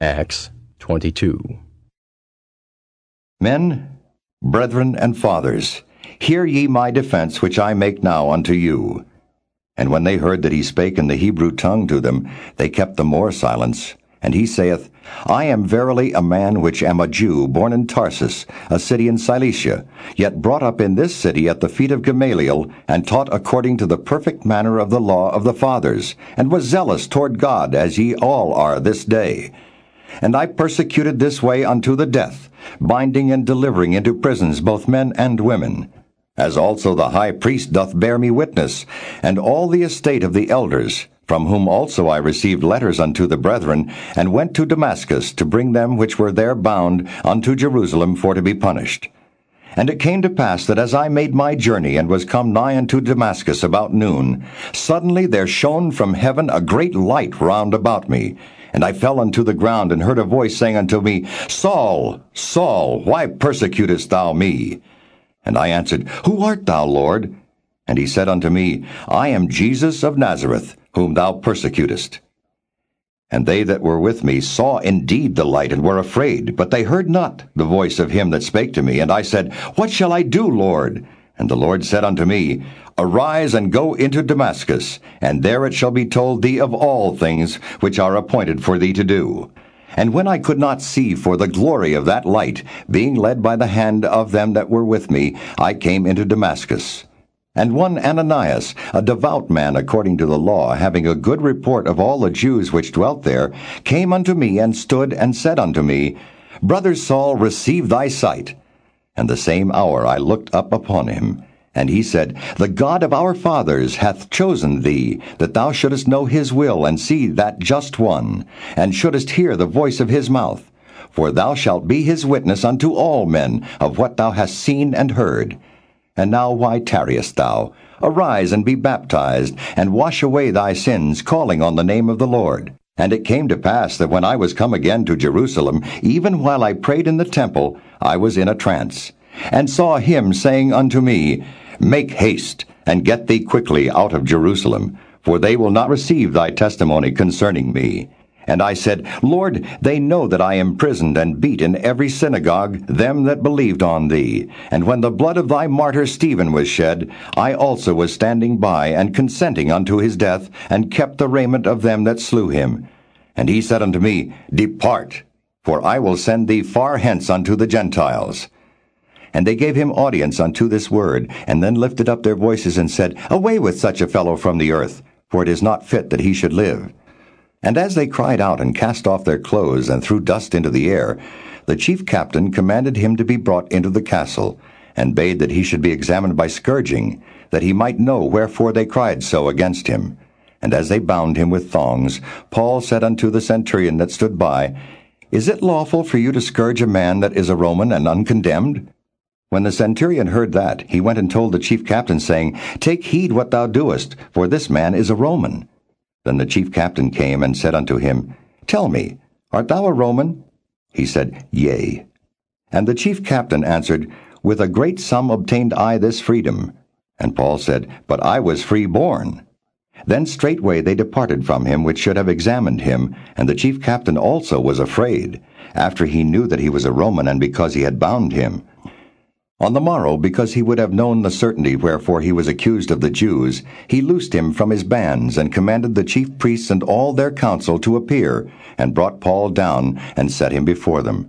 Acts 22. Men, brethren, and fathers, hear ye my defense which I make now unto you. And when they heard that he spake in the Hebrew tongue to them, they kept the more silence. And he saith, I am verily a man which am a Jew, born in Tarsus, a city in Cilicia, yet brought up in this city at the feet of Gamaliel, and taught according to the perfect manner of the law of the fathers, and was zealous toward God, as ye all are this day. And I persecuted this way unto the death, binding and delivering into prisons both men and women. As also the high priest doth bear me witness, and all the estate of the elders, from whom also I received letters unto the brethren, and went to Damascus to bring them which were there bound unto Jerusalem for to be punished. And it came to pass that as I made my journey and was come nigh unto Damascus about noon, suddenly there shone from heaven a great light round about me. And I fell unto the ground and heard a voice saying unto me, Saul, Saul, why persecutest thou me? And I answered, Who art thou, Lord? And he said unto me, I am Jesus of Nazareth, whom thou persecutest. And they that were with me saw indeed the light, and were afraid, but they heard not the voice of him that spake to me. And I said, What shall I do, Lord? And the Lord said unto me, Arise and go into Damascus, and there it shall be told thee of all things which are appointed for thee to do. And when I could not see for the glory of that light, being led by the hand of them that were with me, I came into Damascus. And one Ananias, a devout man according to the law, having a good report of all the Jews which dwelt there, came unto me and stood and said unto me, Brother Saul, receive thy sight. And the same hour I looked up upon him. And he said, The God of our fathers hath chosen thee, that thou shouldest know his will, and see that just one, and shouldest hear the voice of his mouth. For thou shalt be his witness unto all men of what thou hast seen and heard. And now why tarriest thou? Arise and be baptized, and wash away thy sins, calling on the name of the Lord. And it came to pass that when I was come again to Jerusalem, even while I prayed in the temple, I was in a trance, and saw him saying unto me, Make haste, and get thee quickly out of Jerusalem, for they will not receive thy testimony concerning me. And I said, Lord, they know that I imprisoned and beat in every synagogue them that believed on thee. And when the blood of thy martyr Stephen was shed, I also was standing by, and consenting unto his death, and kept the raiment of them that slew him. And he said unto me, Depart, for I will send thee far hence unto the Gentiles. And they gave him audience unto this word, and then lifted up their voices and said, Away with such a fellow from the earth, for it is not fit that he should live. And as they cried out and cast off their clothes and threw dust into the air, the chief captain commanded him to be brought into the castle, and bade that he should be examined by scourging, that he might know wherefore they cried so against him. And as they bound him with thongs, Paul said unto the centurion that stood by, Is it lawful for you to scourge a man that is a Roman and uncondemned? When the centurion heard that, he went and told the chief captain, saying, Take heed what thou doest, for this man is a Roman. Then the chief captain came and said unto him, Tell me, art thou a Roman? He said, Yea. And the chief captain answered, With a great sum obtained I this freedom. And Paul said, But I was free born. Then straightway they departed from him which should have examined him, and the chief captain also was afraid, after he knew that he was a Roman, and because he had bound him. On the morrow, because he would have known the certainty wherefore he was accused of the Jews, he loosed him from his bands, and commanded the chief priests and all their council to appear, and brought Paul down, and set him before them.